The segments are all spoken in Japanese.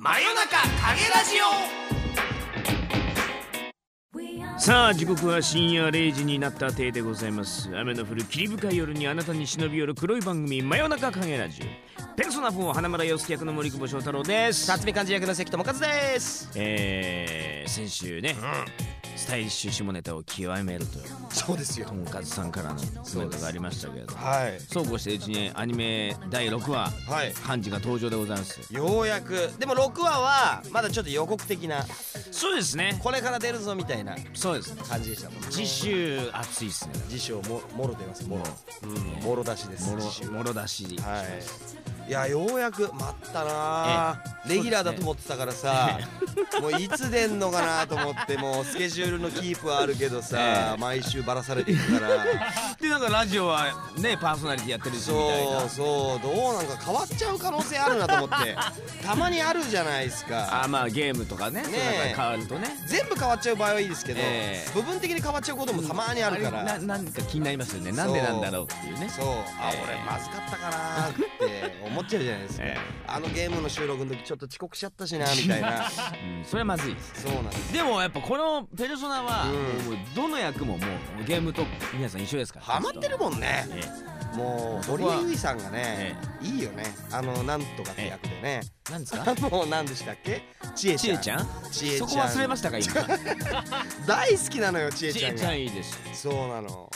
真夜中影ラジオ。さあ時刻は深夜0時になった定でございます。雨の降る霧深い夜にあなたに忍び寄る黒い番組真夜中影ラジオ。ペルソナ4花村洋介役の森久保翔太郎です。辰巳漢字役の関智和です。えー、先週ね、スタイリッシュ下ネタを極めるという。そうですよ。とんかつさんからのコメントがありましたけれどはい。そうこうしてうちにアニメ第6話はい。漢字が登場でございます。ようやく。でも6話はまだちょっと予告的な。そうですね。これから出るぞみたいな。そうです。感じでしたもんね。次週熱いっすね。次週ももろ出ますもろ。うん。もろ出しです。も次週ろもろ出し。はい。いやようやく待ったな。ええ。レギュラーだと思ってたからさ。もういつ出んのかなと思ってもうスケジュールのキープはあるけどさええ。毎週ばらされていくから。でなんかラジオはねパーソナリティやってるしみたいな。そうそうどうなんか変わっちゃう可能性あるなと思って。たまにあるじゃないですか。あまあゲームとかねね変わるとね。全部変わっちゃう場合はいいですけど、ええ。部分的に変わっちゃうこともたまにあるから、れななんか気になりますよね。なんでなんだろうっていうね。そう。あ、ええ。俺まずかったかなって思っちゃうじゃないですか、えあのゲームの収録の時ちょっと遅刻しちゃったしなみたいな。うんそれはまずいです。そうなんです。でもやっぱこのペルソナはうん。もうどの役ももうゲームと皆さん一緒ですから。ハマってるもんね。えもうそこは堀江由衣さんがね、いいよね。あのなんとかって役でね、えなんですか？もう何でしたっけ？ちえちゃん。ちゃん？ちそこ忘れましたか今？大好きなのよちえちゃんが。ちゃんいいですそうなの。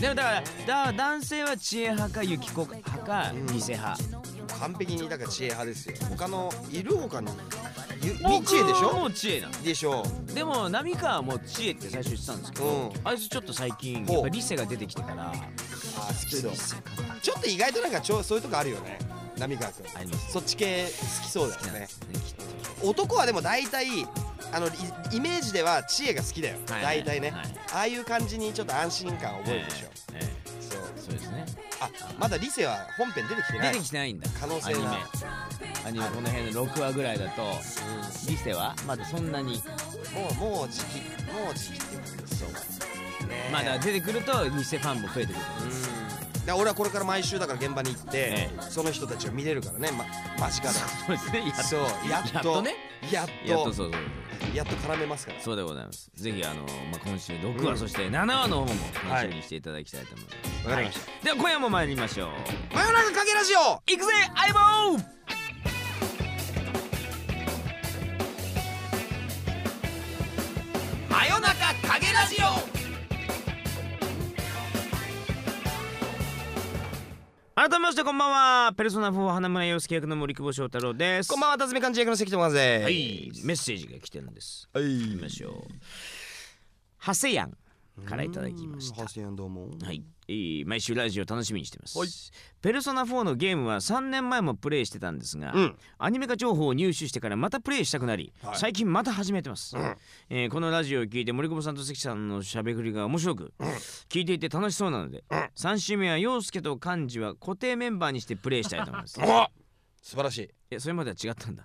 でもだからだ男性は知恵派かユキコ派かうん。偽派。完璧にだから知恵派ですよ。他のいる他にゆみちえでしょ？僕もう知恵なのでしょ。でも浪川も知恵って最初言ってたんですけど、うん。あいつちょっと最近やっぱ理性が出てきてからあ好きそう。ちょっと意外となんかちょそういうとこあるよね浪川君。あります。そっち系好きそうだよね。ねきっと。男はでも大体あのイイメージでは知恵が好きだよ、はい大体ね、はい。ああいう感じにちょっと安心感を覚えるでしょ、えええそう。えそうですねあ まだ理性は本編出てきてない。出てきてないんだ。可能性が。アニメ。アニメこの辺の6話ぐらいだと理性はまだそんなに。もうもう時期もう時期っていうことですよね。まあだから出てくると偽ファンも増えてくると思いますうんで俺はこれから毎週だから現場に行って、えその人たちを見れるからね、ま、間近で。そうですね。やっと。そう。やっと。やっとね。やっと。やっとそうそうやっと絡めますから。そうでございます。ぜひあの、まあ、今週6話、うん。そして7話の方も楽しみにしていただきたいと思います、わかりました。はい。では今夜も参りましょう。真夜中かけラジオ。行くぜ相棒改めましてこんばんは。ペルソナ4花村洋介役の森久保翔太郎です。こんばんは。辰巳漢字役の関智和です。はい。メッセージが来てるんです。はい。行きましょう。ハセヤンからいただきました。はい、えー毎週ラジオ楽しみにしてます、はい。ペルソナ4のゲームは3年前もプレイしてたんですが、うん。アニメ化情報を入手してからまたプレイしたくなり、はい。最近また始めてます、うん。えーこのラジオを聞いて森久保さんと関さんのしゃべくりが面白く、聞いていて楽しそうなので、うん。3週目は陽介と漢字は固定メンバーにしてプレイしたいと思います。お素晴らしい。えそれまでは違ったんだ。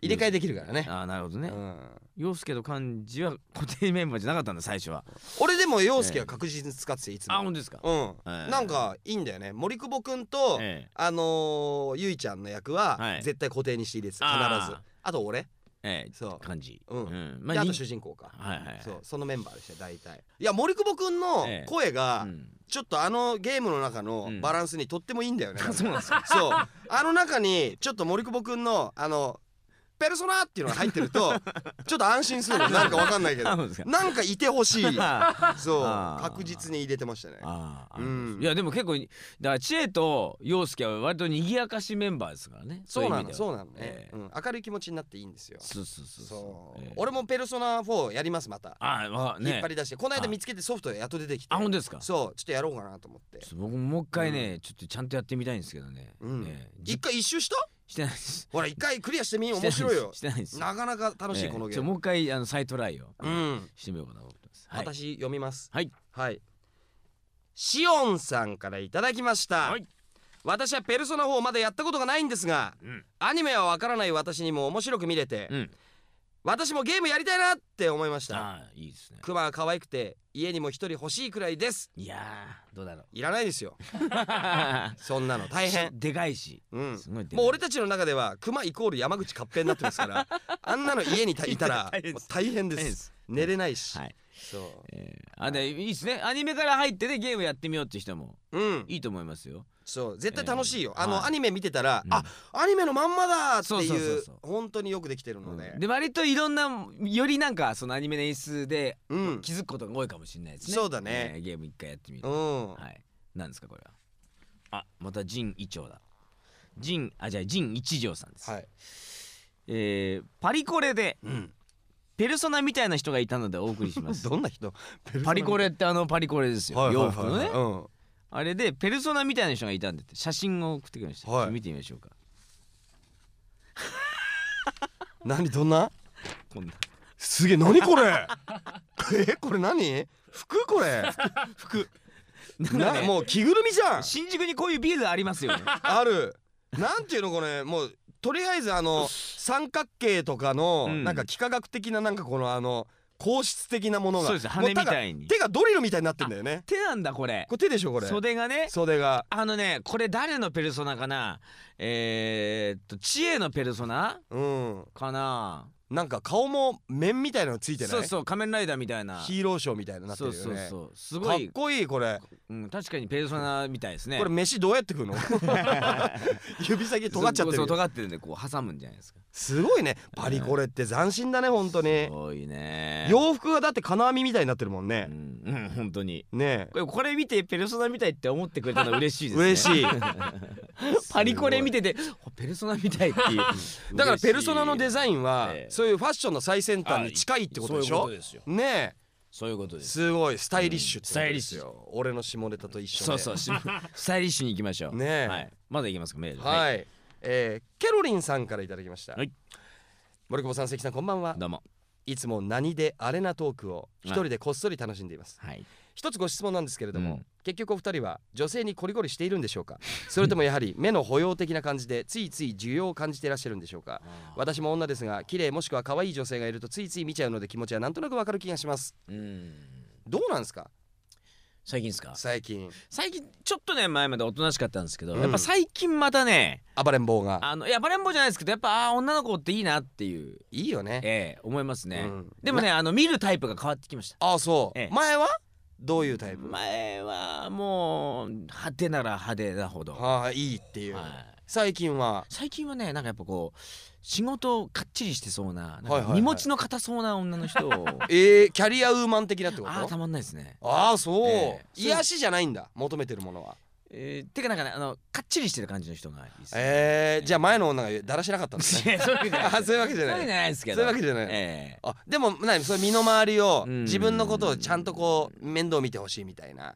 入れ替えできるからね、ああなるほどね。うん。陽介と漢字は固定メンバーじゃなかったんだ最初は。俺でも陽介は確実に使ってていつも。あ本当ですか、うん、ええ。なんかいいんだよね。森久保くんと、ええ。あのー、ゆいちゃんの役ははい。絶対固定にしていいです必ず。あと俺ええそう。漢字うん。まにであと主人公か。はいはいはい。そう。そのメンバーでした大体。いや森久保くんのええ。声が、うん。ちょっとあのゲームの中のうん。バランスにとってもいいんだよね、そうなんですかそう。あの中にちょっと森久保くんのあのペルソナっていうのが入ってると ちょっと安心するの。なんかわかんないけど。なんかいてほしい。そう。確実に入れてましたね。いやでも結構だから知恵と陽介は割と賑やかしメンバーですからね。そうなのそうなのね、ええ。うん、明るい気持ちになっていいんですよ。そうそうそうそう、ええ。俺もペルソナ4やりますまた、ああね。引っ張り出して。この間見つけてソフトやっと出てきて。あ本当ですか？そう。ちょっとやろうかなと思って。僕ももう一回ね、ちょっとちゃんとやってみたいんですけどね、うん。ええ。じ一回一周した？してないです。ほら一回クリアしてみ面白いよ。してないです。なかなか楽しいええ。このゲーム、もう一回あの再トライを、うん。してみようかなと思ってます、はい、私読みます。はい。はい。シオンさんからいただきました、はい。私はペルソナ4まだやったことがないんですがうん。アニメはわからない私にも面白く見れて、うん私もゲームやりたいなって思いました。ああいいですね。クマが可愛くて家にも一人欲しいくらいです。いやーどうだろう。いらないですよ。そんなの大変。でかいし。うん。すごいでかい。もう俺たちの中ではクマイコール山口勝平になってますから あんなの家にいたいたら大変です。もう大変で大変です。す寝れないし、はい。そう。えーあでいいですね。アニメから入ってねゲームやってみようって人もうん。いいと思いますよそう絶対楽しいよ、あの、えーはい。アニメ見てたら、うん。あアニメのまんまだってそうそういうそうそう。本当によくできてるので。で割といろんなよりなんかそのアニメの演出でうん。気づくことが多いかもしれないですね。そうだね。えーゲーム一回やってみる。うん、はい。何ですかこれは。あまた陣一丁だ。陣あじゃあ陣一条さんです、はい、えーパリコレでうん、ペルソナみたいな人がいたのでお送りします。どんな人？パリコレってあのパリコレですよ、洋服のね。うんあれでペルソナみたいな人がいたんでって。写真を送ってくれました、はい。見てみましょうか。何どんな？こんな。すげえ。何これ？えこれ何？服これ？服。なんかねなもう着ぐるみじゃん。新宿にこういうビールありますよね。ある。なんていうのこれ？もうとりあえずあの三角形とかの、うん。なんか幾何学的ななんかこのあの硬質的なものが。そうです羽みたいに。手が手がドリルみたいになってんだよね。手なんだこれ。これ手でしょこれ。袖がね。袖が。あのねこれ誰のペルソナかな？えー、っと知恵のペルソナ？うん。かな？なんか顔も面みたいなのついてない？そうそう仮面ライダーみたいな。ヒーローショーみたいになってそうるよね。そうそうすかごい、っこいいこれ。うん、確かにペルソナみたいですね。これ飯どうやって食うの？指先尖っちゃってるそう尖ってるんでこう挟むんじゃないですか。すごいね。パリコレって斬新だね本当に。すごいね。洋服がだって金網みたいになってるもんうねん、うん、本当に。ねこれこれ見てペルソナみたいって思ってくれたのは嬉しいですね。嬉しい。パリコレ見ててあペルソナみたいっていう。だからペルソナのデザインはええ。そういうファッションの最先端に近いってことでしょ？そうねそういうことえです。すごいスタイリッシュってことですスタイリッシよ俺の下ネタと一緒で。そうそう。し スタイリッシュに行きましょう。ねえ。はい、まだ行きますかメール。はい。えーケロリンさんからいただきました。はい。森久保さん関さんこんばんは。どうもいつも何でアレなトークを一人でこっそり楽しんでいます。はい。一つご質問なんですけれども、うん。結局お二人は女性にコリコリしているんでしょうか？それともやはり目の保養的な感じでついつい需要を感じていらっしゃるんでしょうか？私も女ですが綺麗もしくは可愛い女性がいるとついつい見ちゃうので気持ちはなんとなくわかる気がします。うん。どうなんですか？最近ですか？最近。最近ちょっとね前までおとなしかったんですけど、うん。やっぱ最近またね暴れん坊が。あのいやバレンボじゃないですけどやっぱあー女の子っていいなっていういいよね。ええ思いますね、うん。でもねあの見るタイプが変わってきました。ああそう、ええ。前は？どういうタイプ？前はもう派手なら派手なほど、はあいいっていう、はい。最近は？最近はねなんかやっぱこう仕事かっちりしてそうな荷物の硬そうな女の人を。えー、キャリアウーマン的なってこと？あーたまんないですね。ああそう、ええ。癒しじゃないんだ求めてるものはえー、てかなんかねあのかっちりしてる感じの人がいいですね。えー、じゃあ前の女がだらしなかったんですね。そういうわけじゃない。あそういうわけじゃない。ですけど。そういうわけじゃないえあでも何それ身の回りをうん。自分のことをちゃんとこう面倒見てほしいみたいな。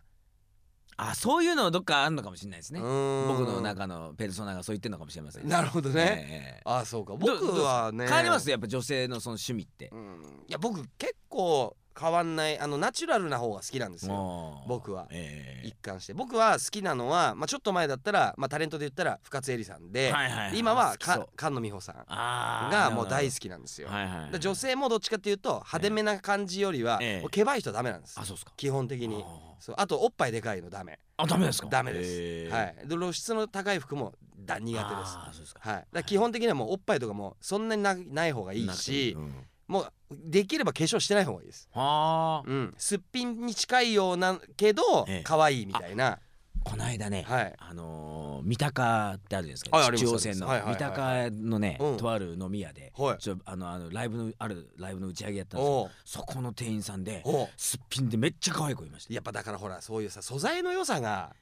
あそういうのどっかあるのかもしれないですね。僕僕の中のペルソナがそう言ってるのかもしれません。なるほどね、ええあそうか。ど僕はね。変わります？やっぱ女性のその趣味って。うん。いや僕結構変わんないあのナチュラルな方が好きなんですよ。僕は。え一貫して。僕は好きなのは、まあ、ちょっと前だったら、まあ、タレントで言ったら深津絵里さんえで、はいはいはい今はか菅野美穂さんがもう大好ききなんですよ、はいはいはい。で女性もどっちかっていうと派手めな感じよりは、ええ。もうけばい人ダメなんです。あそうですか。基本的に。あそうあとおっぱいでかいのダメ。あダメですか？ダメです、へえ。はい。で露出の高い服もだ苦手です。あーそうですか。はい、だ基本的にはもうおっぱいとかもそんなになない方がいいし、うん。もうできれば化粧してない方がいいです。はあ。うん、すっぴんに近いようなけどええ。可愛いみたいな、この間ね、はい、あのー三鷹ってあるじゃないですか、中央線の、はいはいはい。三鷹のね、うん。とある飲み屋で、はい。ちょあのあのライブのあるライブの打ち上げやったんですよおう。そこの店員さんですっぴんでめっちゃ可愛い子いました。やっぱだからほらそういうさ素材の良さが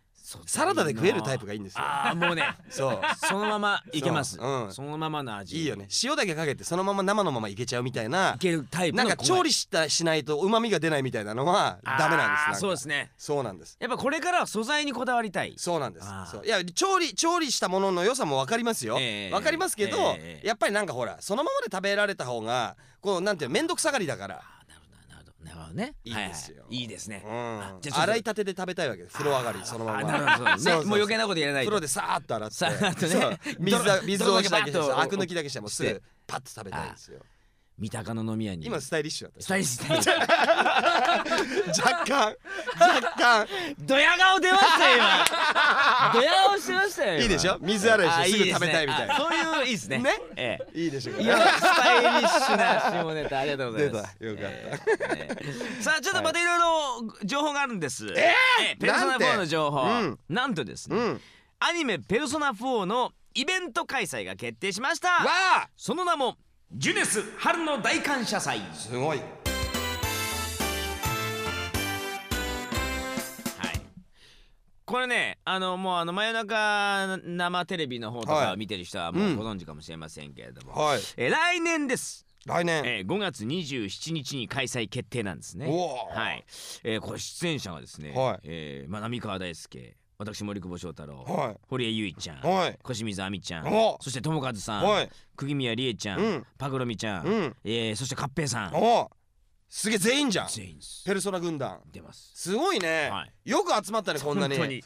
サラダで食えるタイプがいいんですよ。ああもうねそうそのままいけます。そううん。そのままの味。いいよね。塩だけかけてそのまま生のままいけちゃうみたいないけるタイプのなんか調理したしないと旨味が出ないみたいなのはダメなんです。なんか。そうですね。そうなんです。やっぱこれからは素材にこだわりたい。そうなんです。あー。そう。いや調理調理したものの良さも分かりますよ、ええ。分かりますけど、ええ。やっぱりなんかほらそのままで食べられた方がこうなんていうの面倒くさがりだからなるほどね。いいですよ。はいはい。いいですね。うん。あじゃ洗いたてで食べたいわけです。風呂上がりそのまま。なるほど。ねもう余計なことやらないと。風呂でさーっと洗って。さーっとね。水だ泥水をだけしてアク抜きだけしてもうすぐパッと食べたいんですよ。三鷹の飲み屋に。今スタイリッシュだった。スタイリスト若干。若干。ドヤ顔出ましたよ今ドヤ顔してましたよ今。いいでしょ？水洗いしてあすぐ食べたいみたいな。あそういういいですね。ね？ええ。いいでしょ？うかいやスタイリッシュな下ネタありがとうございます。よかった。さあちょっとまたいろいろ情報があるんです。ええペルソナなんて4の情報。うん。なんとですねうん。アニメ「ペルソナ4」のイベント開催が決定しました。わあ！その名も「ジュネス春の大感謝祭」すごいこれねあのもうあの真夜中生テレビの方とか見てる人はもうご存知かもしれませんけれども、はい。えー来年です、来年。えー5月27日に開催決定なんですね。はい、えーこれ出演者がですね、はい。えーまあ、浪川大輔私森久保祥太郎、はい。堀江由衣ちゃん、はい。小清水亜美ちゃんおそして友和さん、はい。釘宮理恵ちゃん、うん。パグロミちゃん、うん。えーそしてカッペイさん。おすげえ全員じゃん。全員です。ペルソナ軍団。出ます。すごいね、はい。よく集まったねこんなに。本当に、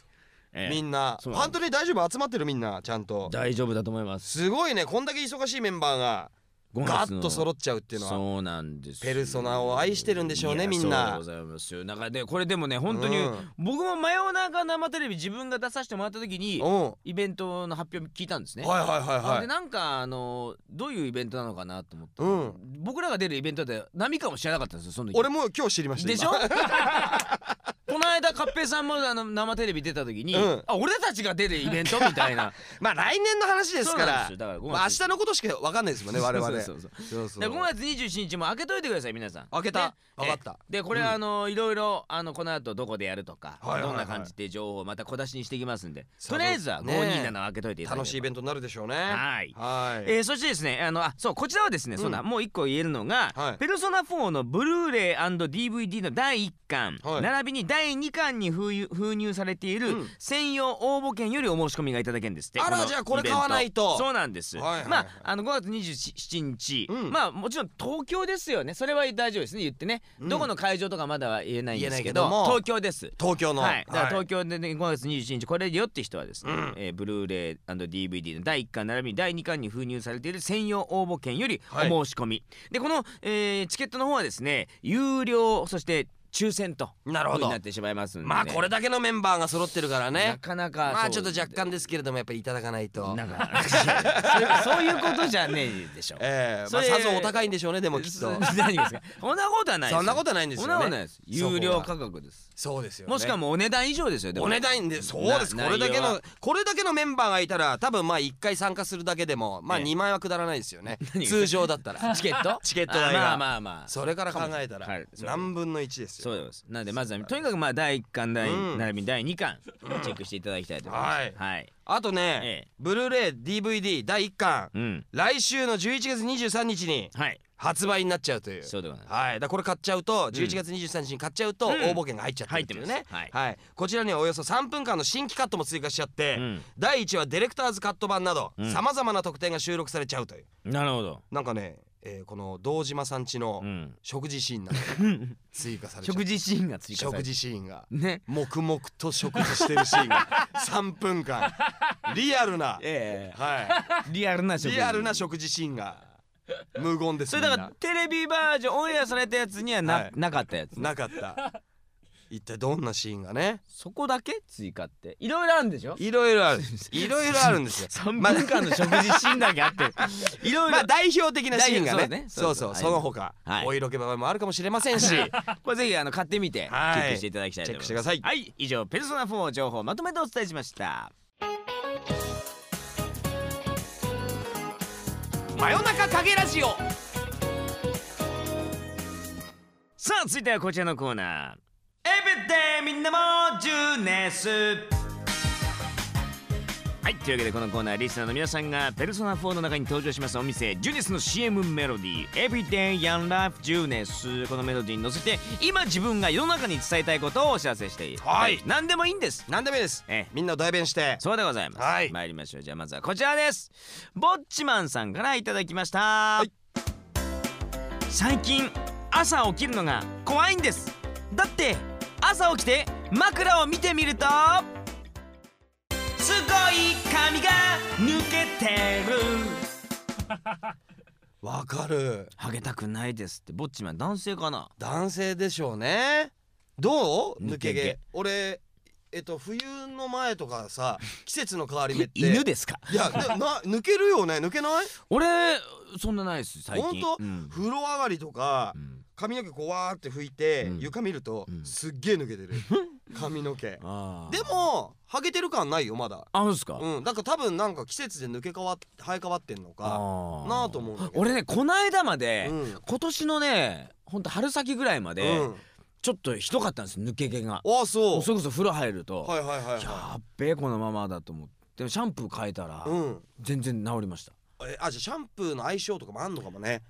えーみんな。そうなんです。本当に大丈夫？集まってるみんなちゃんと。大丈夫だと思います。すごいね。こんだけ忙しいメンバーが。5ガッと揃っちゃうっていうのはそうなんですよ。ペルソナを愛してるんでしょうねみんな。そうでございますよ。なんかでこれでもね本当に、うん。僕も真夜中生テレビ自分が出させてもらった時にイベントの発表聞いたんですね。いはいはいあはい。でなんかあのどういうイベントなのかなと思って、うん。僕らが出るイベントで何かも知らなかったんですよその時。俺も今日知りましたでしょ？今 この間カッペイさんもあの生テレビ出た時に、うん。あ俺たちが出るイベントみたいな。まあ来年の話ですかそうなんらですよ。だから5月まあ明日のことしか分かんないですもんね我々。そうそうそう。そうそう。で5月27日も開けといてください皆さん。開けた。ね。分かった。えでこれ、うん。あのいろいろあのこの後どこでやるとか、はいはいはい。どんな感じっていう情報をまた小出しにしていきますんで。とりあえずはね527開けといていただければ。楽しいイベントになるでしょうね。はい。はい。えーそしてですねあのあそうこちらはですね、うん。そうだもう一個言えるのが、はい。ペルソナ4のブルーレイ &DVD の第1巻、はい。並びに第2巻に封入封入されているうん。専用応募券よりお申し込みがいただけるんですってのあらじゃあこれ買わないと。そうなんです、はいはいはい。まああの5月27日、うん。まあもちろん東京ですよね。それは大丈夫ですね言ってね、うん。どこの会場とかまだは言えないんですけど言えないけども。東京です。東京の。はい、だから東はい。京で、ね、5月27日これよって人はですね、うん。えーブルーレイ &DVD の第1巻並びに第2巻に封入されている専用応募券よりはいお申し込み、でこの、えーチケットの方はですね有料そして抽選となるほど。になってしまいますんで、ね、まあこれだけのメンバーが揃ってるからなねかなかまあちょっと若干ですけれどもやっぱりいただかないと。なんか。そういうことじゃねえでしょええ。まあさぞお高いんでしょうねでもきっと。何ですか？そんなことはないそんなことはないんですよね。そんなことないです。有料価格です。そうですよね。もしかもお値段以上ですよお値段でそうです。なこれだけのこれだけのメンバーがいたら多分まあ1回参加するだけでもまあええ。2万円はくだらないですよね。通常だったら。チケット？チケット代が。あまあまあまあ。それから考えたら何分の1ですよそうです。なんでまずはとにかくまあ第1巻第、うん。並びに第2巻チェックしていただきたいと思います。はい。はい、あとねええ。ブルーレイ DVD 第1巻。うん。来週の11月23日にはい。発売になっちゃうという。そうでございます。はい、だからこれ買っちゃうと11月23日に買っちゃうと応うん。募券が入っちゃってるっていうね、入ってます。はい。こちらにはおよそ3分間の新規カットも追加しちゃって、うん。第1話ディレクターズカット版などうん。さまざまな特典が収録されちゃうという。なるほど、なんかね、えーこの堂島さんちのうん、食事シーンなんか 追加され食事シーンが追加されて食事シーンが。ね。黙々と食事してるシーンが。3分間。リアルな、えはえリアルな食い、事。リアルな食事シーンが。無言ですそれだからテレビバージョンオンエアされたやつにはな,、はい。なかったやつ。ななかった一体どんなシーンがね。そこだけ追加って。いろいろあるんでしょ？いろいろある いろいろあるんですよ。3まあ分間の食事シーンだけあって。いろいろ。まあ代表的なシーンがね。そうね。そうその他はい。お色気場合もあるかもしれませんし。これぜひあの買ってみてチはい。ェックしていただきたいと思います。チェックしてください。はい。以上ペルソナ4情報をまとめてお伝えしました。真夜中影ラジオ。さあ続いてはこちらのコーナーエブリデイみんなもジュネス。はいというわけでこのコーナーリスナーの皆さんがペルソナ4の中に登場しますお店ジュネスの CM メロディー Everyday Young Life ジュネス。このメロディーに乗せて今自分が世の中に伝えたいことをお知らせしている。はい。何でもいいんです。何でもいいです。ええ。みんなを代弁して。そうでございます、はい。参りましょう。じゃあまずはこちらです。ぼっちマンさんからいただきました、い。最近朝起きるのが怖いんです。だって朝起きて枕を見てみるとすごい髪が抜けてる。わかる。ハゲたくないですってぼっちは男性かな？男性でしょうね。どう？抜け毛。俺えっと冬の前とかさ 季節の変わり目って。犬ですか？いやでな抜けるよね。抜けない？俺そんなないです最近。ほんとうん。風呂上がりとかうん髪の毛こうわーって拭いて、うん。床見ると、うん。すっげえ抜けてる。髪の毛。あー。でもハゲてる感ないよまだ。あそうですか？うん。だから多分なんか季節で抜け変わっ生え変わってんのかあー。なあと思うんだけど。俺ねこの間まで、うん。今年のねほんと春先ぐらいまで、うん。ちょっとひどかったんです抜け毛が。あそう。それこそ風呂入ると、はいはいはいやはっべえこのままだと思って。でもシャンプー変えたら、いうん。全然治りました。えあじゃあシャンプーの相性とかもあんのかもね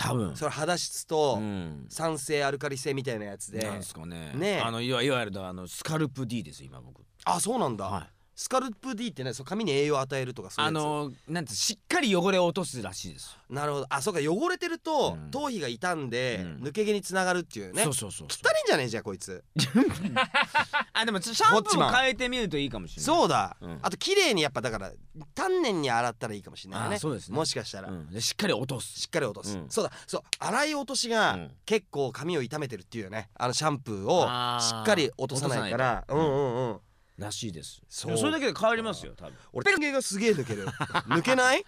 多分。それ肌質とうん。酸性アルカリ性みたいなやつで。なんですかね。ねえ。あのいわいわゆるあのスカルプ D です今僕。あそうなんだ、はいスカルプ D ってねそう髪に栄養を与えるとかそういうやつ。あのなんてしっかり汚れを落とすらしいです。なるほど。あそうか汚れてると、うん。頭皮が傷んで、うん。抜け毛につながるっていうね。そうそうそう汚いんじゃねえじゃあこいつ。あでもシャンプーを変えてみるといいかもしれない。そうだ、うん。あと綺麗にやっぱだから丹念に洗ったらいいかもしれないね。あそうですね。もしかしたら、うん、でしっかり落とす。しっかり落とす、うん。そうだ。そう洗い落としがうん。結構髪を傷めてるっていうよね。あのシャンプーをあー。しっかり落とさないから。落とさないと。うんうんうんらしいです。そうそれだけで変わりますよ多分。俺ペン毛がすげえ抜ける。抜けない？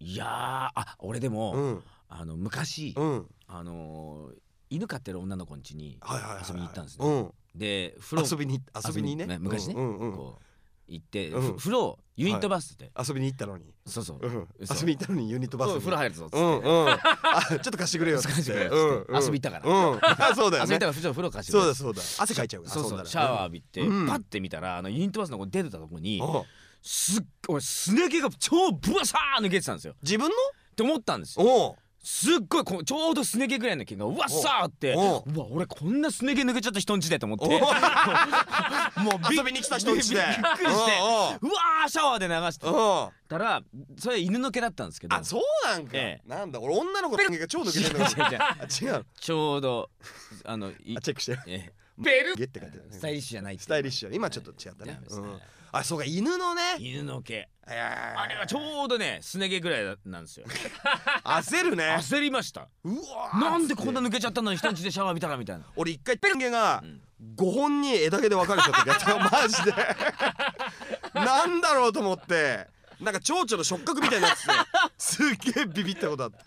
いやーあ俺でも、うん。あの昔、うん。あのー犬飼ってる女の子ん家にはいはいはいはい遊びに行ったんですね。うん。で風呂遊びに遊びにね。昔ね、うんうんうん。こう行って、うん。ふ風呂ユニットバスって、遊びに行ったのに。そうそう、うん。嘘。遊びに行ったのにユニットバスそうに風呂入るぞっつって、うんうん。あちょっと貸してくれよっつって。貸してくれよっつって。うんうん。遊び行ったから。うん。あそうだよね。遊びたら風呂風呂貸してくれ。そうだそうだ汗かいちゃうからそうそう。シャワー浴びて、うん。パッて見たらあのユニットバスのこう出てたとこに、うん。すっごいすね毛が超ブワサー抜けてたんですよ。自分って思ったんですよ。のおうすっごいこうちょうどすね毛ぐらいの毛がうわっさーってう。おわ俺こんなすね毛抜けちゃった人んちでと思って。お もうびっ遊びに来た人んちでびっくりして。おうう。わーシャワーで流して。たらそれ犬の毛だったんですけど。あそうなんか。えなんだ俺女の子の毛が超抜けてるの違うちょうどあのチェックして。えベルゲって書いてあるスタイリッシュじゃないスタイリッシュ。今ちょっと違ったねあそうか犬のね。犬の毛。ああれはちょうどねすね毛ぐらいなんですよ。焦るね。焦りました。うわー。なんでこんな抜けちゃったのに人んちでシャワー浴びたらみたいな。俺一回ペン毛がうん。5本に枝毛で分かれちゃった時あったよマジで。なんだろうと思って。なんか蝶々の触覚みたいになってて。すっげえビビったことあった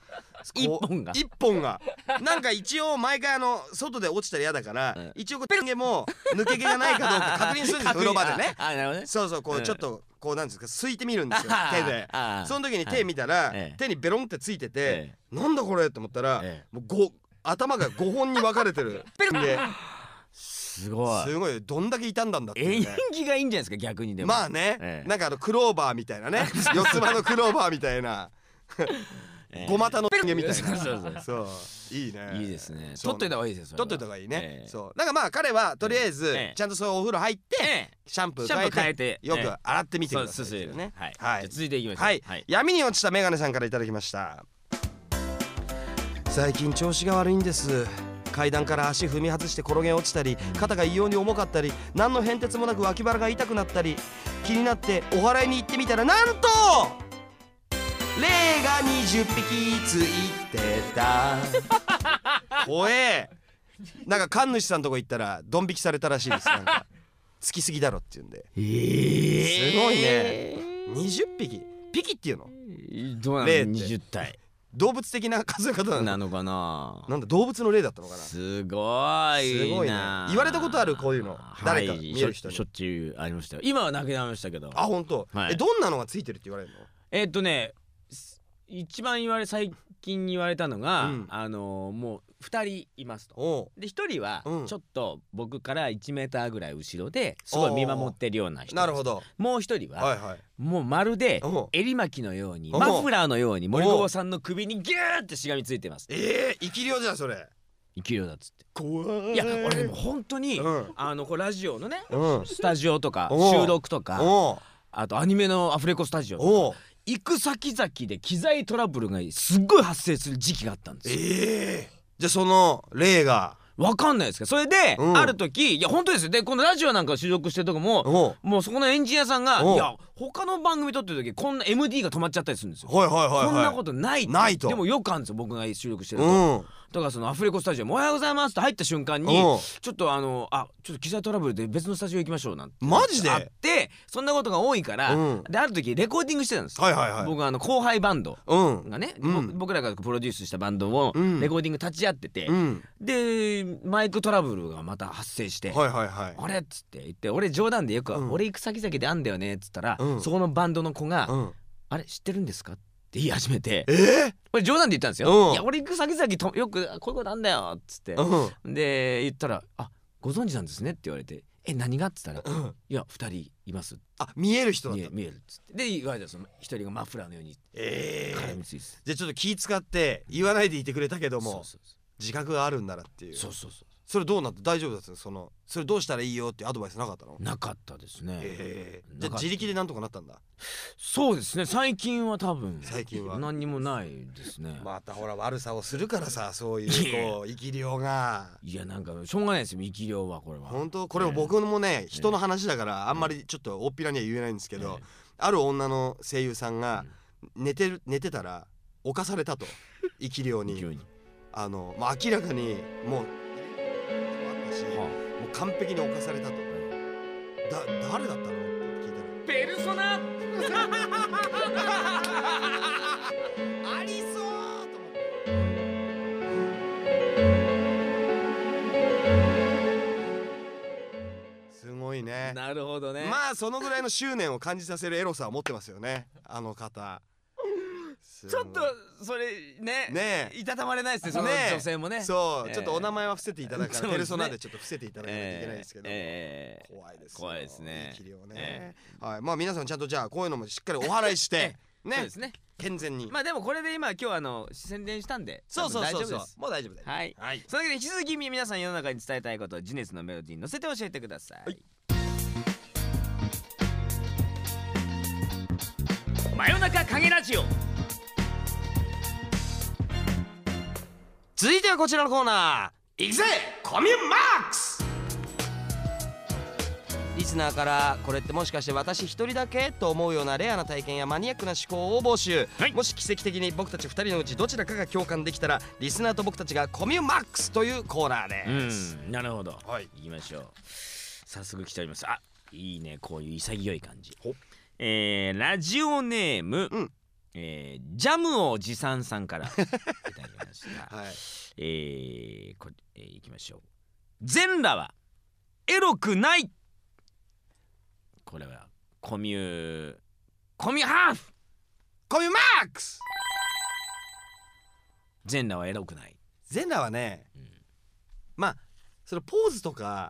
一本が。一本が。なんか一応毎回あの外で落ちたら嫌だから、うん。一応こうペン毛も抜け毛がないかどうか確認するんですよ風呂場でね。ああなるほどね。そうそうこううん。ちょっとこうなんですかすいてみるんですよ 手で。その時に手見たら、ええ。手にベロンってついてて、えなんだこれって思ったら、ええ。もうご頭が5本に分かれてる すごい。すごいどんだけ傷んだんだっていう縁ね起がいいんじゃないですか逆にでも。まあね、ええ。なんかあのクローバーみたいなね。四つ葉のクローバーみたいなええ。ごまたのペン毛みたいな。そうそうそう。そう。いいね。いいですね。そう。取っといた方がいいですよ取っといた方がいいね、ええ。そう。だからまあ彼はとりあえずええ。ちゃんとそういうお風呂入って、えシャンプえシャンプーー変えて変えてよえく洗ってみてくださいそうそうね。はい。はい。じゃあ続いていきましょう。はい、はい。闇に落ちたメガネさんからいただきました。最近調子が悪いんです。階段から足踏み外して転げ落ちたり肩が異様に重かったり何の変哲もなく脇腹が痛くなったり気になってお祓いに行ってみたらなんと霊が20匹ついてた。怖え。なんか神主さんとこ行ったらドン引きされたらしいです。なんか。つきすぎだろって言うんで。えすごいね。20匹。ピキっていうの？どうなの？霊って。20体。動物的な数え方なの？かな？なんだ動物の霊だったのかな？すごいすごいね。な言われたことあるこういうの。誰かはい見える人に。しょっちゅうありましたよ。今はなくなりましたけど。あ本当、はい。えどんなのがついてるって言われるの？えっとねす一番言われ最近言われたのが、うん。あのーもう2人いますと。で1人はうん。ちょっと僕から1メーターぐらい後ろですごい見守ってるような人なるほど。もう1人ははいはい。もうまるで襟巻きのようにマフラーのように森久保さんの首にギューってしがみついてます。えー、生き量じゃんそれ。生き量だっつって。怖い。いや俺でも本当に、うん。あのこうラジオのねうん。スタジオとか収録とかあとアニメのアフレコスタジオとか行く先々で機材トラブルがすっごい発生する時期があったんですよ。えー、じゃあその霊が。わかんないです。けどそれで、うん。ある時いや本当ですよ。でこのラジオなんか収録してるとこもおう。もうそこのエンジニアさんが「おう。いや他の番組撮ってる時こんな MD が止まっちゃったりするんですよ。はいはいはいはい。こんなことないないと。でもよくあるんですよ僕が収録してるうと、ん。だからそのアフレコスタジオも「おはようございます」って入った瞬間にうんちょっとあのあちょっと機材トラブルで別のスタジオ行きましょうなんて。マジで？あってそんなことが多いから、うん。である時レコーディングしてたんです、はいはいはい。僕はあの後輩バンド。うん。がね、うん。ぼ僕らがプロデュースしたバンドをうん。レコーディング立ち会ってて、うん。でマイクトラブルがまた発生して、はいはいはい。あれっつって言って俺冗談でよく、うん。俺行く先々であんだよねっつったら、うん。そこのバンドの子が、うん。あれ知ってるんですか？って言い始めて。えこれ冗談で言ったんですよ、うん。いや俺行く先々とよくこういうことあんだよ。っつって、うん。で言ったら「あご存知なんですね」って言われて「え何が?」っつったら「うん。いや2人います」あ見える人だった。見え見えるっつって。で言われたらその1人がマフラーのように。ええ絡みついて。じゃあちょっと気使って言わないでいてくれたけどもそうそう。自覚があるんならっていう。そうそうそうそれどうなった？大丈夫だった？のそのそれどうしたらいいよってアドバイスなかったの？なかったですね、ええじゃあ自力でなんとかなったんだ？そうですね。最近は多分。最近は。何にもないですね、またほら悪さをするからさそういいうや。こう生き量が。いやなんかしょうがないですよ生き量はこれは。本当？これも僕もね人の話だからあんまりちょっと大っぴらには言えないんですけどある女の声優さんが寝てる寝てたら犯されたと。生き量に。あのまあ明らかにもうしもう完璧に犯されたと。だ誰だったの？って聞いたら。ペルソナありそうと思って。すごいね。なるほどね。まあそのぐらいの執念を感じさせるエロさを持ってますよね。あの方ちょっとそれねね。えいたたまれないですねその女性もね。そう、ええ。ちょっとお名前は伏せていただくから、そうですね。ペルソナでちょっと伏せていただかないといけないですけど、ええ。怖いですよ怖いですね。生き量ね、えはい。まあ皆さんちゃんとじゃあこういうのもしっかりお払いしてね。そうですね。健全に、まあでもこれで今今日あの宣伝したんでそうそうそう。そう多分大丈夫です。もう大丈夫だよ。はい。はい。それだけで引き続き皆さん世の中に伝えたいことをジネスのメロディーに乗せて教えてください、はい。真夜中影ラジオ続いてはこちらのコーナー。いくぜコミュマックス。リスナーからこれってもしかして私一人だけと思うようなレアな体験やマニアックな思考を募集、はい。もし奇跡的に僕たち二人のうちどちらかが共感できたらリスナーと僕たちがコミュマックスというコーナーです、うんなるほど。はい。行きましょう。早速来ております。あいいね。こういう潔い感じ。ほえー、ラジオネーム、うんえージャムを持参さんからいただきました。はい。えー、これ、えー、いきましょう。全裸はエロくない。これはコミュコミュハーフ。コミュマックス。全裸はエロくない、ゼンラはねうん。まあそのポーズとか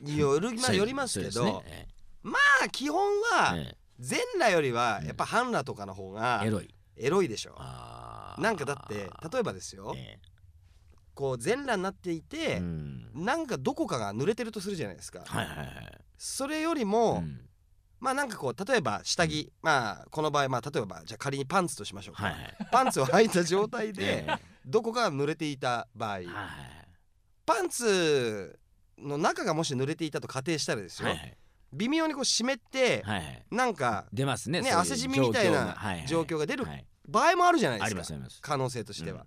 による、まあ、よりますけどね。まあ基本はえ全裸よりはやっぱ半裸とかの方がえエロい。エロいでしょ。なんかだって例えばですよ。えこう全裸になっていえてうん。なんかどこかが濡れてるとするじゃないですか。はいはいはい。それよりもうん。まあなんかこう例えば下着まあこの場合まあ例えばじゃあ仮にパンツとしましょうか。はいはい。パンツを履いた状態 えでえどこかが濡れていた場合はいはい。パンツの中がもし濡れていたと仮定したらですよはいはい微妙にこう湿ってはいはい。なんか出ますねね汗じみみたいな状況が。出るはい。場合もあるじゃないですか。ますあります。可能性としては、うん。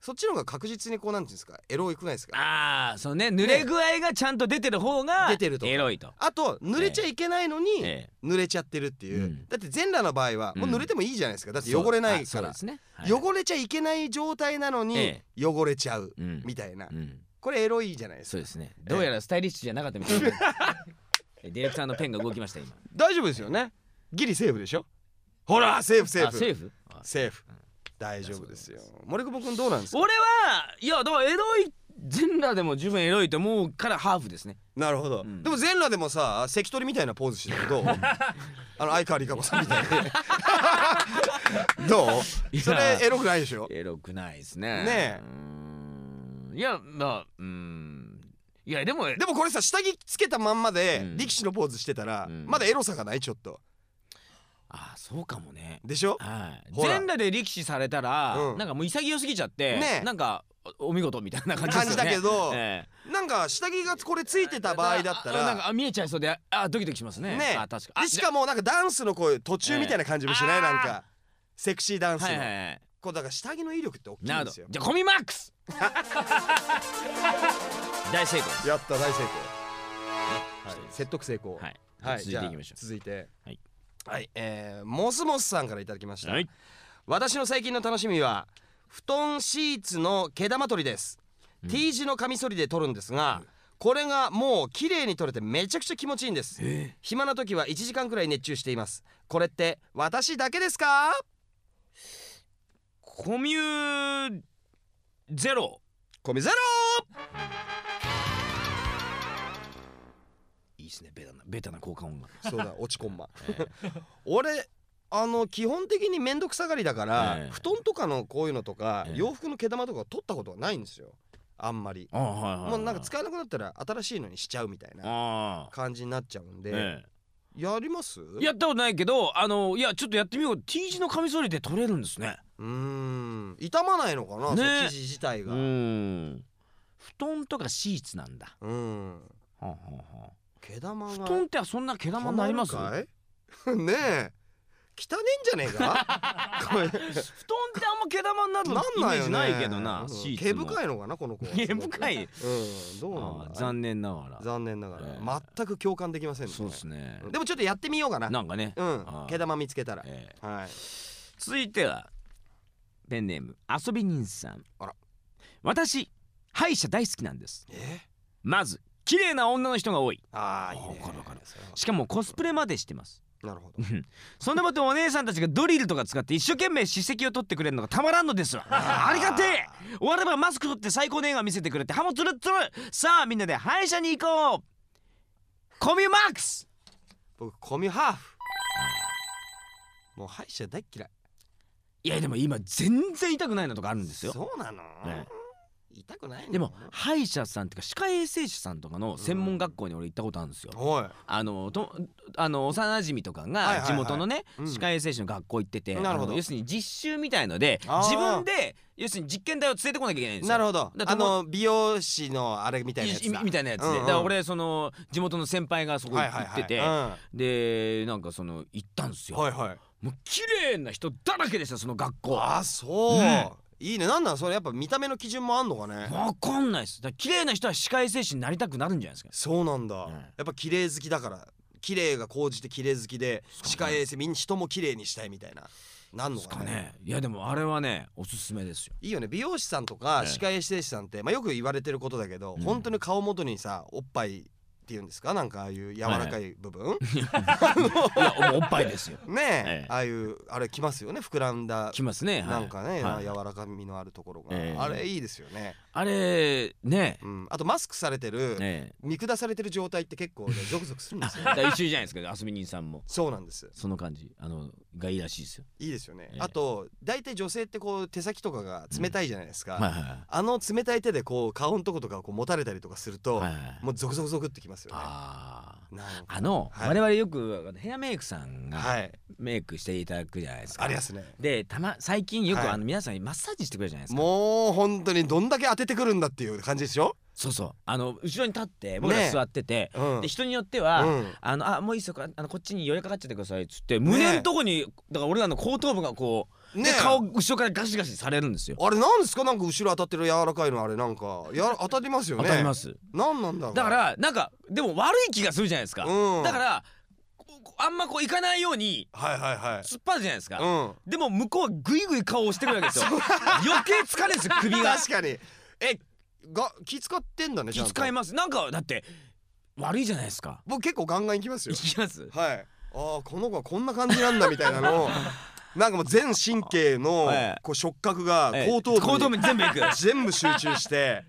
そっちの方が確実にこうなんていうんですかエロいくないですか？ああそうね濡れ具合がちゃんと出てる方が出てるとか。エロいと。あと濡れちゃいけないのにえ濡れちゃってるっていう、うん。だって全裸の場合はもう濡れてもいいじゃないですか。だって汚れないから。汚れちゃいけない状態なのにえ汚れちゃう。うん。みたいな。うん。これエロいじゃないですか。そうですね。どうやらスタイリッシュじゃなかったみたいなえ ディレクターのペンが動きました今。大丈夫ですよね。ギリセーフでしょ。ほらセーフセーフ。あセーフ？あセーフ。大丈夫ですよ。森久保君どうなんですか？俺はいやだからエロい全裸でも十分エロいと思うからセーフですね。なるほど、うん。でも全裸でもさ関取みたいなポーズしてるけど あの相川理香子さんみたいに。どいうや。それエロくないでしょ？エロくないですね。ねえ。うーん。いやまあうーんいやでもでもこれさ下着つけたまんまでうん。力士のポーズしてたら、うん。まだエロさがないちょっと。あそうかもね。でしょ？はい。ほら。全裸で力士されたら、うん。なんかもう潔すぎちゃって、ねえ。なんかお見事みたいな感じですよね感じだけどえなんか下着がこれついてえた場合だったらあなんかあ見えちゃいそうであドキドキしますね。ねあ確か。でしかもなんかダンスのこう途中みたいな感じもしない、ええ。なんかセクシーダンスの、はいはいはいこうだから下着の威力って大きいなんるほですよ。ど。じゃあコミマックス。大成功。ですやった大成功、はい、説得成功。はい。はい、続いていきましょう。続いて。はい、はい。えー、モスモスさんからいただきました、はい。私の最近の楽しみは布団シーツの毛玉取りです、うん。T 字のカミソリで取るんですが、これがもう綺麗に取れてめちゃくちゃ気持ちいいんです。え。暇な時は1時間くらい熱中しています。これって私だけですか？コミュゼロ。コミゼロ。いいですね。ベタなベタな効果音が。そうだ 落ち込んまえ俺あの基本的に面倒くさがりだから、ええ。布団とかのこういうのとか、ええ。洋服の毛玉とか取ったことがないんですよ。あんまり、あはいはいもうなんか使えなくなったら新しいのにしちゃうみたいなあ感じになっちゃうんで、えやります？えやったことないけどあのいやちょっとやってみよう。T 字のカミソリで取れるんですねうーん。傷まないのかな、ね。生地自体うがん。布団とかシーツなんだ。うん。はあはあはあ。毛玉が。布団ってそんな毛玉になります？ねえ。汚ねえんじゃねえか？布団ってあんま毛玉になるなんイメージないけどなうんシーツ毛深いのかなこの子は。毛深い。うん。どうなん残念ながら。残念ながら、え全く共感できませんね。そうですね。でもちょっとやってみようかな。なんかね。うん。毛玉見つけたら、ええ。はい。続いてはペンネーム遊び人さん。あら。私歯医者大好きなんです。え？まず綺麗な女の人が多い。ああいいね。わかるわかる。それは。しかもコスプレまでしてます。なるほど。そんなことお姉さんたちがドリルとか使って一生懸命歯石を取ってくれるのがたまらんのですわ。ありがてえ。終わればマスク取って最高の映画見せてくれて歯もツルッツルさあみんなで歯医者に行こう。コミュマックス。僕コミュハーフ。もう歯医者大っ嫌いいやでも今全然痛くないのとかあるんですよ。そうなの、ね痛くないの？でも歯医者さんっていうか歯科衛生士さんとかの専門学校に俺行ったことあるんですよ。おい。あのとあの幼馴染とかはいはいはい。が地元のねうん。歯科衛生士の学校行ってて、なるほど。要するに実習みたいので自分で要するに実験台を連れてこなきゃいけないんですよ。なるほど。あの美容師のあれみたいなやつみたいなやつで、うんうん。だから俺その地元の先輩がそこ行ってて、はいはいでなんかその行ったんですよ、はいはいはいもう綺麗な人だらけでしたその学校。あそう、ねいいね。なんなんそれやっぱ見た目の基準もあんのかね？わかんないです。だ綺麗な人は歯科衛生士になりたくなるんじゃないですか。そうなんだ、うん。やっぱ綺麗好きだから綺麗が高じて綺麗好きで歯科衛生みんな人も綺麗にしたいみたいななんのですかねかね。いやでもあれはねおすすめですよ。いいよね。美容師さんとかええ。歯科衛生士さんって、まあ、よく言われてることだけど、うん。本当に顔元にさおっぱいっていうんですか？なんかああいう柔らかい部分、いやもうおっぱいですよ。ねえ、ええ。ああいうあれきますよね。膨らんだきますね、はい。なんかね、はい。柔らかみのあるところが、ええ。あれいいですよね、あれね。うん、あとマスクされてる、ね見下されてる状態って結構ね ゾクゾクするんですよ一緒じゃないですか遊び人さんも。そうなんです。その感じ。あのがいいらしいですよ。いいですよね、ええ。あと大体女性ってこう手先とかが冷たいじゃないですか、はいはいはい。あの冷たい手でこう顔のとことかをこう持たれたりとかすると、はいはいもうゾクゾクゾクってきますよね。あの、はい。我々よくヘアメイクさんがはい。メイクしていただくじゃないですか、ありますね。でたま最近よく、はい。あの皆さんにマッサージしてくれるじゃないですか。もう本当にどんだけ当ててくるんだっていう感じでしょ、そうそう。あの後ろに立って僕らね。座ってて、うん。で人によっては、うん。あのあもういいっすよ。あのこっちに寄りかかっちゃってくださいっつって胸のとこに、だから俺らの後頭部がこう、ねで顔後ろからガシガシされるんですよ。あれなんですか？なんか後ろ当たってる柔らかいのあれなんか。やら当たりますよね。当たります。なんなんだろう。だからなんかでも悪い気がするじゃないですか、うん。だからあんまこういかないようにはいはいはい。突っ張るじゃないですか、うん。でも向こうはグイグイ顔を押してくるわけですよ。余計疲れるんですよ 首が。確かに。え？が気使ってんだね気使います。なんかだって悪いじゃないですか。僕結構ガンガン行きますよ。いきます。はい。あーこの子はこんな感じなんだみたいなのを なんかもう全神経のええこう触覚がええ。後頭部に後頭部に全部いく。全部集中して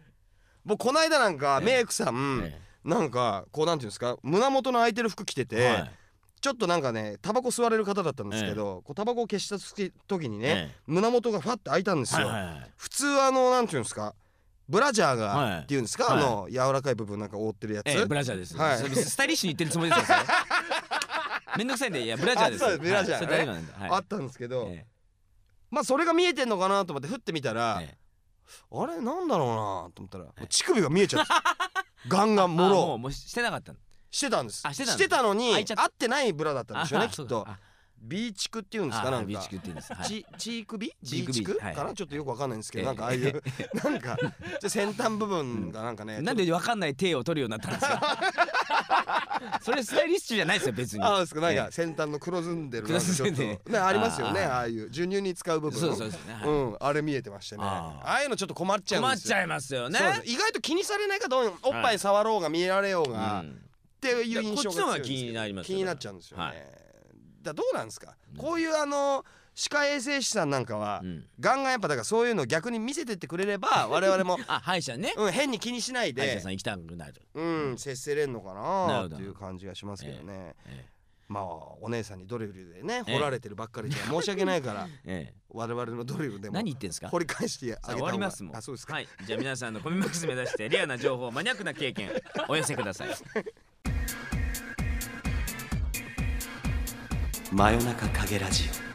僕この間なんかええ。メイクさんえなんかこうなんていうんですか胸元の空いてる服着てえてはい。ちょっとなんかねタバコ吸われる方だったんですけどこうタバコを消した時にねえ胸元がファッて開いたんですよ。普通あのなんていうんですかブラジャーはい。がっていうんですかはい。あの柔らかい部分なんか覆ってるやつ。ええブラジャーです、スタイリッシュに言ってるつもりですよ めんどくさいんでいやブラジャーです。あそうです。ブラジャーはいそれ大丈夫なんで、はい。あったんですけど。えまあそれが見えてんのかなと思って振ってみたらええ。あれなんだろうなと思ったらもう乳首が見えちゃって ガンガンもあもろうもうしてなかったの。してたんです。あしてたの。のに合開いちゃった。ってないブラだったんでしょうねあきっと。あ。ビーチクっていうんですあかなんか。ビーチクって言うんです。はい。チチークビチークビビーチク？はい。かな？ちょっとよくわかんないんですけええ。どなんかああいう なんかじゃ先端部分がなんかねなんでわかんない手を取るようになったんですか？それスタイリッシュじゃないですよ別に。ああですか。なんえか先端の黒ずんでるなんかちょっと。ねありますよねああいう。授乳に使う部分そうそうですね、はい。うんあれ見えてましたね。ああいうのちょっと困っちゃうんですよ。困っちゃいますよね。意外と気にされないかどうおっぱい触ろうが見られようが、うん。っていう印象が強いんですけど。こっちの方が気になりますよ気になっちゃうんですよね、はい。だどうなんですか、うんこういうあの歯科衛生士さんなんかは、うん。ガンガンやっぱだからそういうのを逆に見せてってくれれば 我々も、あ歯医者ね。うん、変に気にしないで歯医者さん行きたくなる。うん接せれんのかなっていう感じがしますけどね、えまあお姉さんにドリルでねええ。掘られてるばっかりじゃ 申し訳ないからええ。我々のドリルでも何言ってんですか？掘り返してあげた方が。わりますもん。あそうですか、はい。じゃあ皆さんのコミマックス目指してレアな情報マニアックな経験お寄せください。真夜中影ラジオ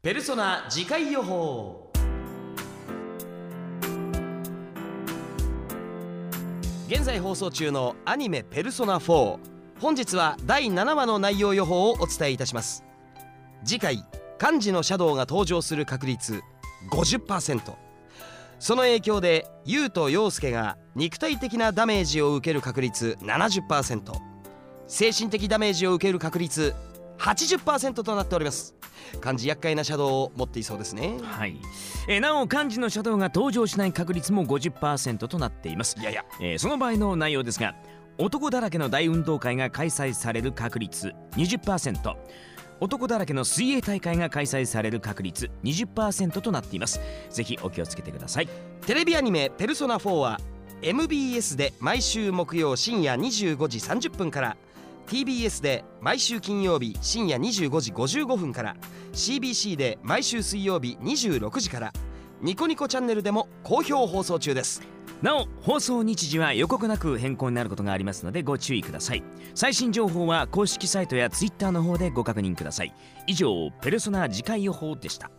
ペルソナ次回予報。現在放送中のアニメ「ペルソナ4」本日は第7話の内容予報をお伝えいたします。次回漢字のシャドウが登場する確率50%その影響で優と陽介が肉体的なダメージを受ける確率70%精神的ダメージを受ける確率80%となっております。漢字厄介なシャドウを持っていそうですね。はい、えーなお漢字のシャドウが登場しない確率も50%となっています。いやいや。えーその場合の内容ですが男だらけの大運動会が開催される確率20%男だらけの水泳大会が開催される確率20%となっています。ぜひお気をつけてください。テレビアニメ「ペルソナ4」は MBS で毎週木曜深夜25時30分から TBS で毎週金曜日深夜25時55分から CBC で毎週水曜日26時からニコニコチャンネルでも好評放送中です。なお放送日時は予告なく変更になることがありますのでご注意ください。最新情報は公式サイトや Twitter の方でご確認ください。以上ペルソナ次回予報でした。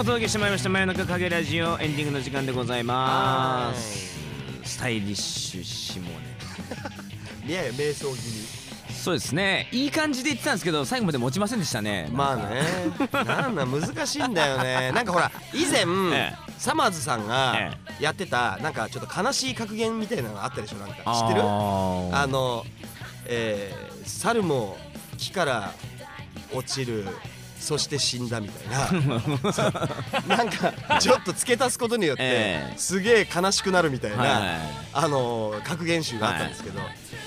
お届けしてまいりました真夜中影ラジオエンディングの時間でございます。スタイリッシュ下ネいやいや瞑想気味。そうですね。いい感じで言ってたんですけど最後まで持ちませんでしたね。まあね。なんだ難しいんだよね。なんかほら以前、えサマーズさんがえやってたなんかちょっと悲しい格言みたいなのがあったでしょなんか。知ってる？ああの、えー猿も木から落ちるそして死んだみたいな。なんかちょっと付け足すことによって、ええ。すげえ悲しくなるみたいな、はいはい。あの格言集があったんですけど、も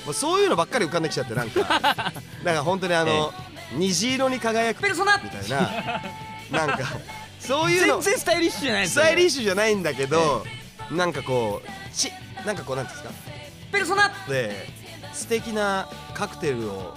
うそういうのばっかり浮かんできちゃってなんか なんか本当にあの、虹色に輝くペルソナみたいななんかそういうの全然スタイリッシュじゃないスタイリッュシュじゃないんだけど、なんかこうちなんかこうなんですか？ペルソナで素敵なカクテルを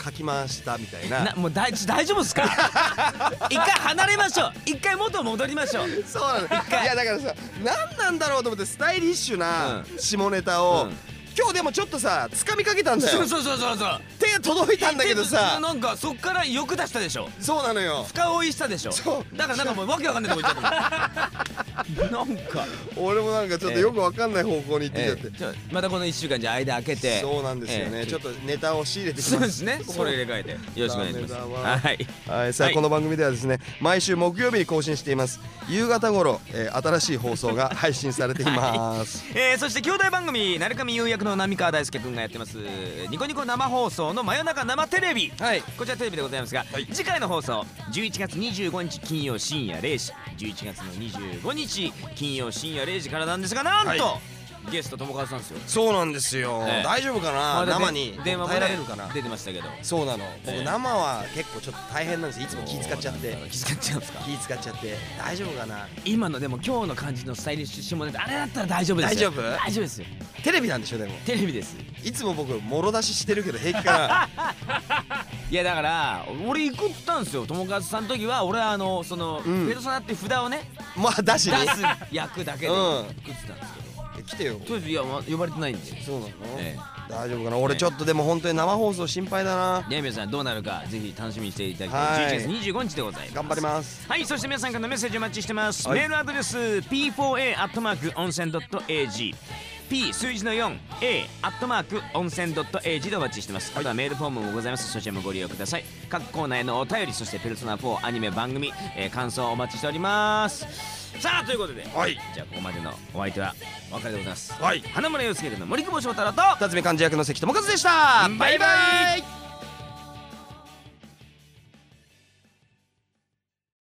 かき回したみたいな。なもう大大丈夫ですか？一回離れましょう。一回元戻りましょう。そうなの。いやだからさ何なんだろうと思ってスタイリッシュなう下ネタを、うん。今日でもちょっとさ掴みかけたんだよ。そうそうそうそうそう。手届いたんだけどさ。なんかそっから欲出したでしょ。そうなのよ。深追いしたでしょ。そう。だからなんかもうわけわかんないとこ行っちゃった なんか。俺もなんかちょっとよくわかんない方向に行ってきちゃって、ええ。ちょまたこの1週間じゃあ間開けて。そうなんですよね、ええ。ちょっとネタを仕入れてきそうまですすねそれ入れ替えて。よろしくお願いします。はい。はい、さあ、はい。この番組ではですね毎週木曜日に更新しています。夕方頃、えー新しい放送が 配信されています、えー、そして兄弟番組「なるかみ有役の浪川大輔くんがやってます。ニコニコ生放送の真夜中生テレビ。はい。こちらテレビでございますが、次回の放送11月25日金曜深夜0時。11月の25日金曜深夜0時からなんですがなんと、はゲスト友和さんですよ。そうなんですよ、ええ。大丈夫かな、生に。電話もられるかな？出てましたけど。そうなの。僕、え。え生は結構ちょっと大変なんですいつも気使っちゃって。気遣っちゃうんですか？気使っちゃって。大丈夫かな？今のでも今日の感じのスタイリッシュ下ネタあれだったら大丈夫ですよ。大丈夫？大丈夫ですよ。テレビなんでしょでも。テレビです。いつも僕もろ出ししてるけど平気かな？いやだから俺行くったんですよ。友和さんの時は俺はあのその、うん。ペルソナって札をねまあだしね出す役だけでうん。行くっつったんですけど、来てよ。とりあえずいや、ま呼ばれてないんで、そうなの？え大丈夫かな？俺ちょっとでも本当に生放送心配だな。え、ね皆さんどうなるかぜひ楽しみにしていただきたい、はい。11月25日でございます。頑張ります。はいそして皆さんからのメッセージお待ちしてます、はい。メールアドレス p4a P 数字の 4A アットマーク温泉 .ag でお待ちしてます、あとはメールフォームもございます。そちらもご利用ください。各コーナーへのお便りそしてペルソナ4アニメ番組、えー感想お待ちしております。さあということで、はい。じゃあここまでのお相手はお別れでございます。はい。花村洋介での森久保祥太郎と辰巳幹事役の関智和でした。バイバイ。イ